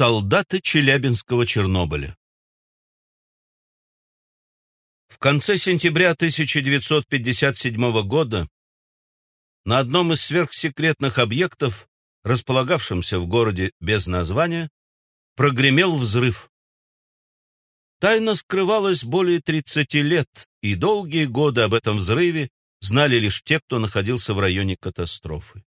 Солдаты Челябинского Чернобыля В конце сентября 1957 года на одном из сверхсекретных объектов, располагавшемся в городе без названия, прогремел взрыв. Тайна скрывалась более 30 лет, и долгие годы об этом взрыве знали лишь те, кто находился в районе катастрофы.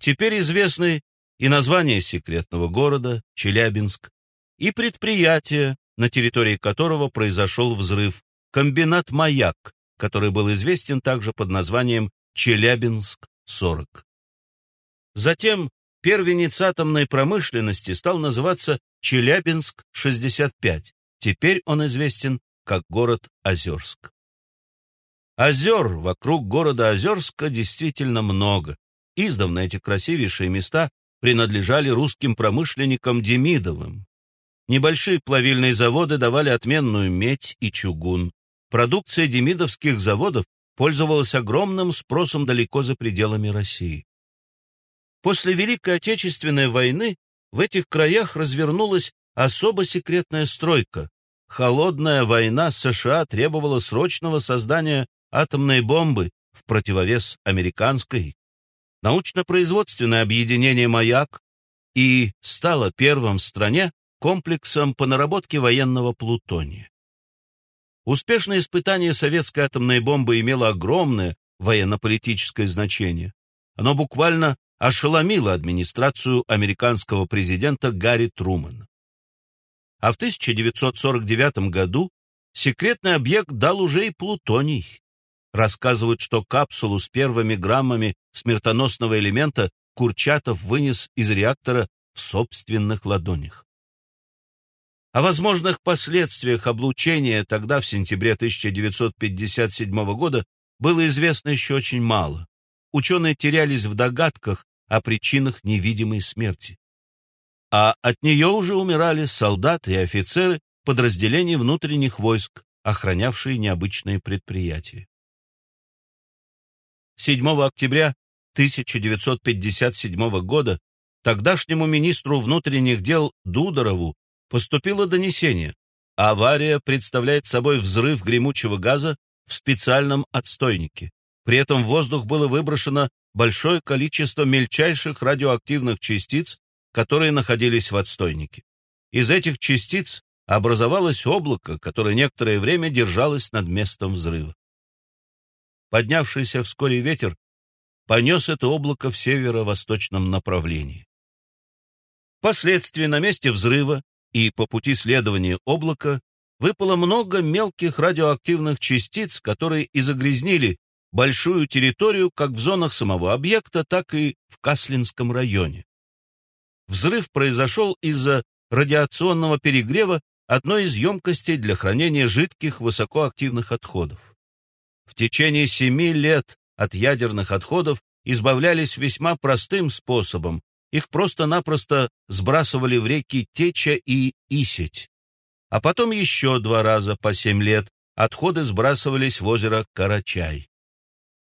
Теперь известны и название секретного города, Челябинск, и предприятие, на территории которого произошел взрыв, комбинат «Маяк», который был известен также под названием Челябинск-40. Затем первенец атомной промышленности стал называться Челябинск-65. Теперь он известен как город Озерск. Озер вокруг города Озерска действительно много. Издавна эти красивейшие места принадлежали русским промышленникам Демидовым. Небольшие плавильные заводы давали отменную медь и чугун. Продукция демидовских заводов пользовалась огромным спросом далеко за пределами России. После Великой Отечественной войны в этих краях развернулась особо секретная стройка. Холодная война США требовала срочного создания атомной бомбы в противовес американской научно-производственное объединение «Маяк» и стало первым в стране комплексом по наработке военного плутония. Успешное испытание советской атомной бомбы имело огромное военно-политическое значение. Оно буквально ошеломило администрацию американского президента Гарри Трумана. А в 1949 году секретный объект дал уже и плутоний, Рассказывают, что капсулу с первыми граммами смертоносного элемента Курчатов вынес из реактора в собственных ладонях. О возможных последствиях облучения тогда, в сентябре 1957 года, было известно еще очень мало. Ученые терялись в догадках о причинах невидимой смерти. А от нее уже умирали солдаты и офицеры подразделений внутренних войск, охранявшие необычные предприятия. 7 октября 1957 года тогдашнему министру внутренних дел Дудорову поступило донесение. Авария представляет собой взрыв гремучего газа в специальном отстойнике. При этом в воздух было выброшено большое количество мельчайших радиоактивных частиц, которые находились в отстойнике. Из этих частиц образовалось облако, которое некоторое время держалось над местом взрыва. Поднявшийся вскоре ветер понес это облако в северо-восточном направлении. Впоследствии на месте взрыва и по пути следования облака выпало много мелких радиоактивных частиц, которые и загрязнили большую территорию как в зонах самого объекта, так и в Каслинском районе. Взрыв произошел из-за радиационного перегрева одной из емкостей для хранения жидких высокоактивных отходов. В течение семи лет от ядерных отходов избавлялись весьма простым способом. Их просто-напросто сбрасывали в реки Теча и Исеть. А потом еще два раза по семь лет отходы сбрасывались в озеро Карачай.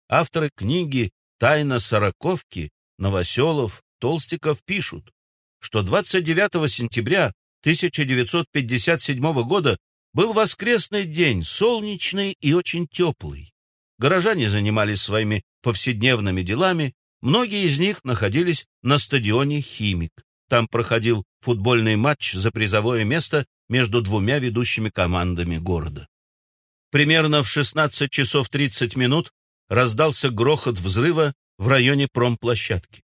Авторы книги «Тайна Сороковки» Новоселов, Толстиков пишут, что 29 сентября 1957 года был воскресный день, солнечный и очень теплый. Горожане занимались своими повседневными делами, многие из них находились на стадионе «Химик». Там проходил футбольный матч за призовое место между двумя ведущими командами города. Примерно в 16 часов 30 минут раздался грохот взрыва в районе промплощадки.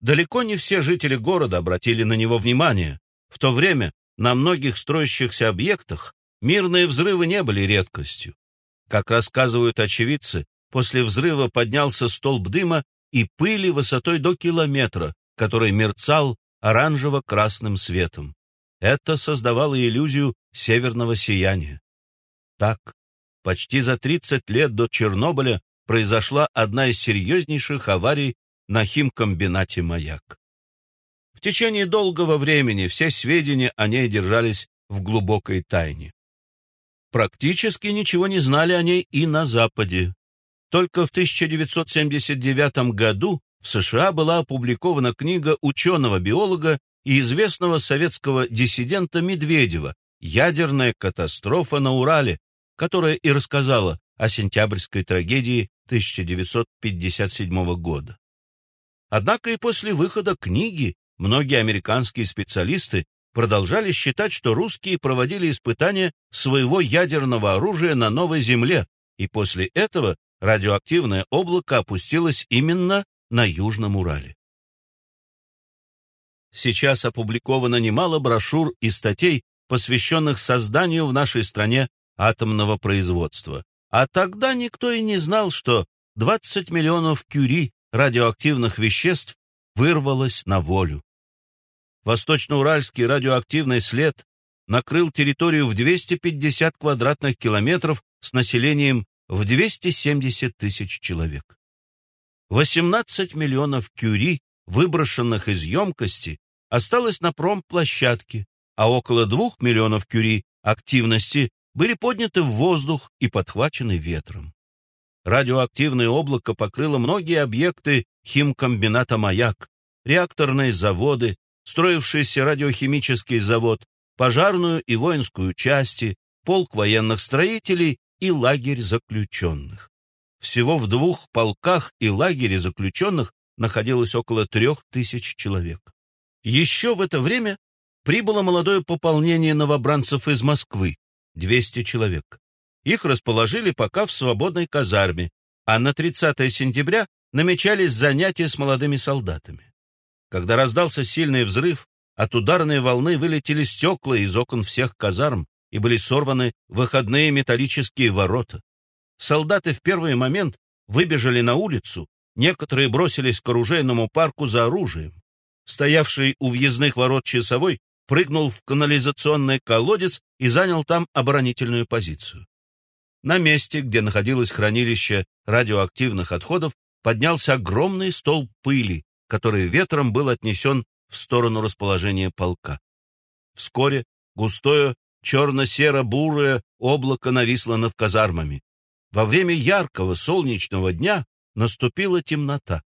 Далеко не все жители города обратили на него внимание. В то время на многих строящихся объектах Мирные взрывы не были редкостью. Как рассказывают очевидцы, после взрыва поднялся столб дыма и пыли высотой до километра, который мерцал оранжево-красным светом. Это создавало иллюзию северного сияния. Так, почти за 30 лет до Чернобыля произошла одна из серьезнейших аварий на химкомбинате «Маяк». В течение долгого времени все сведения о ней держались в глубокой тайне. Практически ничего не знали о ней и на Западе. Только в 1979 году в США была опубликована книга ученого-биолога и известного советского диссидента Медведева «Ядерная катастрофа на Урале», которая и рассказала о сентябрьской трагедии 1957 года. Однако и после выхода книги многие американские специалисты продолжали считать, что русские проводили испытания своего ядерного оружия на Новой Земле, и после этого радиоактивное облако опустилось именно на Южном Урале. Сейчас опубликовано немало брошюр и статей, посвященных созданию в нашей стране атомного производства. А тогда никто и не знал, что 20 миллионов кюри радиоактивных веществ вырвалось на волю. Восточно-Уральский радиоактивный след накрыл территорию в 250 квадратных километров с населением в 270 тысяч человек. 18 миллионов кюри, выброшенных из емкости, осталось на промплощадке, а около 2 миллионов кюри активности были подняты в воздух и подхвачены ветром. Радиоактивное облако покрыло многие объекты химкомбината «Маяк», реакторные заводы, строившийся радиохимический завод, пожарную и воинскую части, полк военных строителей и лагерь заключенных. Всего в двух полках и лагере заключенных находилось около трех тысяч человек. Еще в это время прибыло молодое пополнение новобранцев из Москвы, 200 человек. Их расположили пока в свободной казарме, а на 30 сентября намечались занятия с молодыми солдатами. Когда раздался сильный взрыв, от ударной волны вылетели стекла из окон всех казарм, и были сорваны выходные металлические ворота. Солдаты в первый момент выбежали на улицу, некоторые бросились к оружейному парку за оружием. Стоявший у въездных ворот часовой прыгнул в канализационный колодец и занял там оборонительную позицию. На месте, где находилось хранилище радиоактивных отходов, поднялся огромный столб пыли, который ветром был отнесен в сторону расположения полка. Вскоре густое черно-серо-бурое облако нависло над казармами. Во время яркого солнечного дня наступила темнота.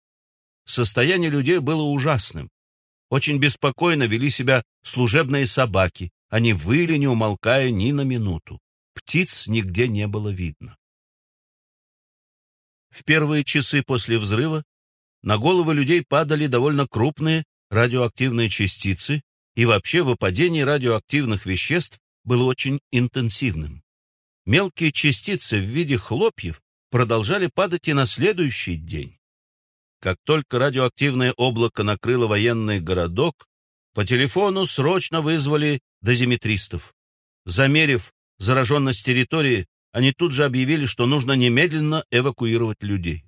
Состояние людей было ужасным. Очень беспокойно вели себя служебные собаки, они выли, не умолкая ни на минуту. Птиц нигде не было видно. В первые часы после взрыва на головы людей падали довольно крупные радиоактивные частицы, и вообще выпадение радиоактивных веществ было очень интенсивным. Мелкие частицы в виде хлопьев продолжали падать и на следующий день. Как только радиоактивное облако накрыло военный городок, по телефону срочно вызвали дозиметристов. Замерив зараженность территории, они тут же объявили, что нужно немедленно эвакуировать людей.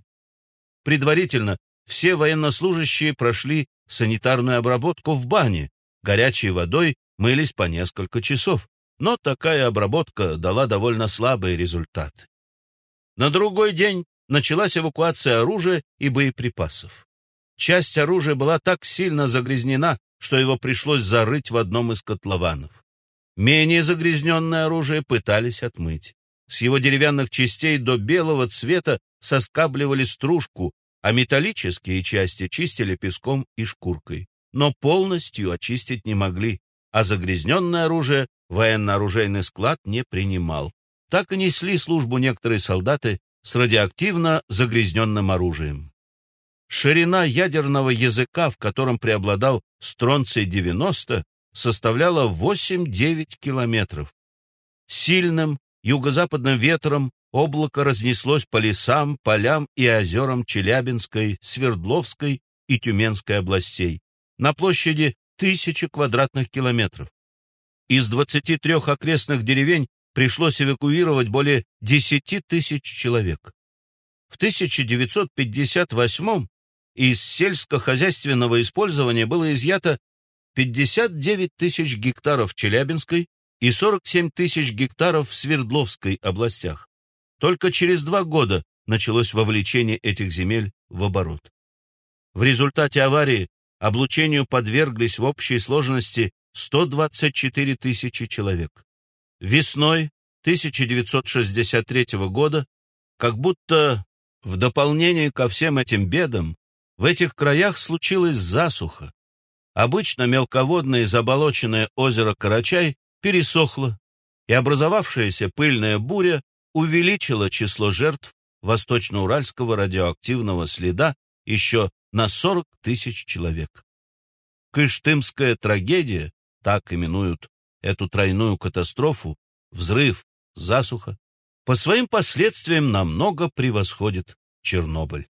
Предварительно все военнослужащие прошли санитарную обработку в бане, горячей водой мылись по несколько часов но такая обработка дала довольно слабые результаты. На другой день началась эвакуация оружия и боеприпасов. Часть оружия была так сильно загрязнена, что его пришлось зарыть в одном из котлованов. Менее загрязненное оружие пытались отмыть. С его деревянных частей до белого цвета соскабливали стружку, а металлические части чистили песком и шкуркой. Но полностью очистить не могли, а загрязненное оружие военно-оружейный склад не принимал. Так и несли службу некоторые солдаты с радиоактивно загрязненным оружием. Ширина ядерного языка, в котором преобладал стронций-90, составляла 8-9 километров. Сильным юго-западным ветром облако разнеслось по лесам, полям и озерам Челябинской, Свердловской и Тюменской областей на площади тысячи квадратных километров. Из 23 окрестных деревень пришлось эвакуировать более 10 тысяч человек. В 1958 из сельскохозяйственного использования было изъято 59 тысяч гектаров Челябинской и 47 тысяч гектаров в Свердловской областях. Только через два года началось вовлечение этих земель в оборот. В результате аварии облучению подверглись в общей сложности 124 тысячи человек. Весной 1963 года, как будто в дополнение ко всем этим бедам, в этих краях случилась засуха. обычно мелководное и заболоченное озеро Карачай пересохло, и образовавшаяся пыльная буря увеличила число жертв восточно-уральского радиоактивного следа еще на 40 тысяч человек. Кыштымская трагедия, так именуют эту тройную катастрофу, взрыв, засуха, по своим последствиям намного превосходит Чернобыль.